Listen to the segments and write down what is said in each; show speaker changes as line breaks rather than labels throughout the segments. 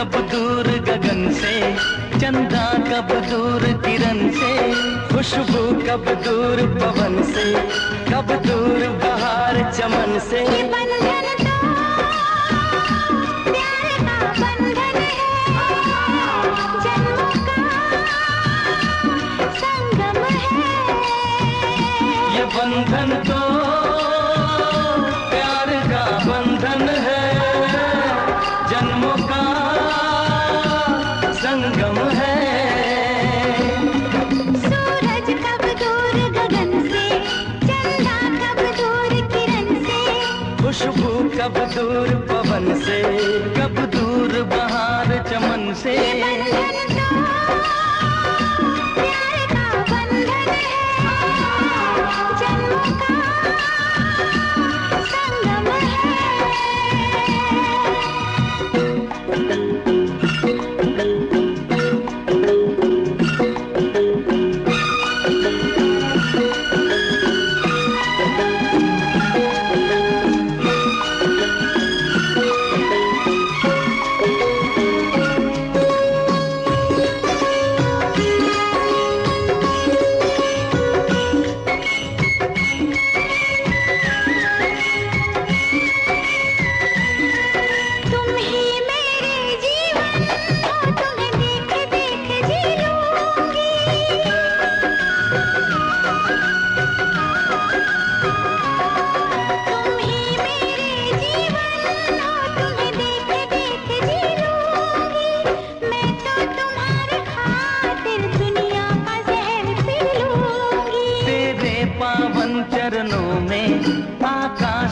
कब दूर गगन से, चंदा कब दूर किरण से, खुशबू कब दूर पवन से, कब दूर बहार चमन से।
कब दूर
पवन से कब दूर बहार चमन से।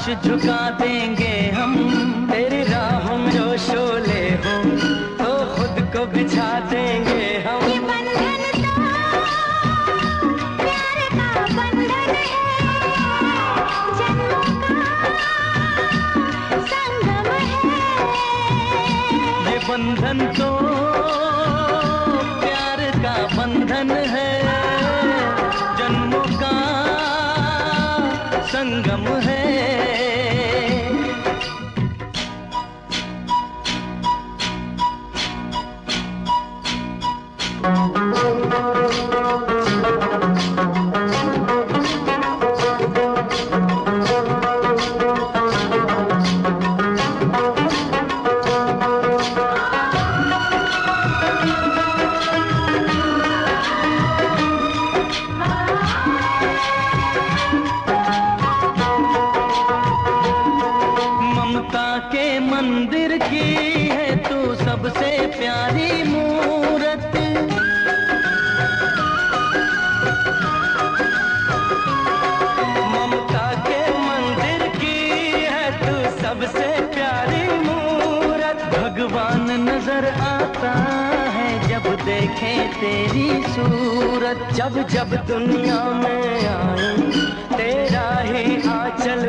आकाश झुका देंगे हम तेरी राहों मंदिर की है तू सबसे प्यारी मूरत। ममता के मंदिर की है तू सबसे प्यारी मूरत। भगवान नज़र आता है जब देखे तेरी सूरत। जब जब दुनिया में आए, तेरा ही आंचल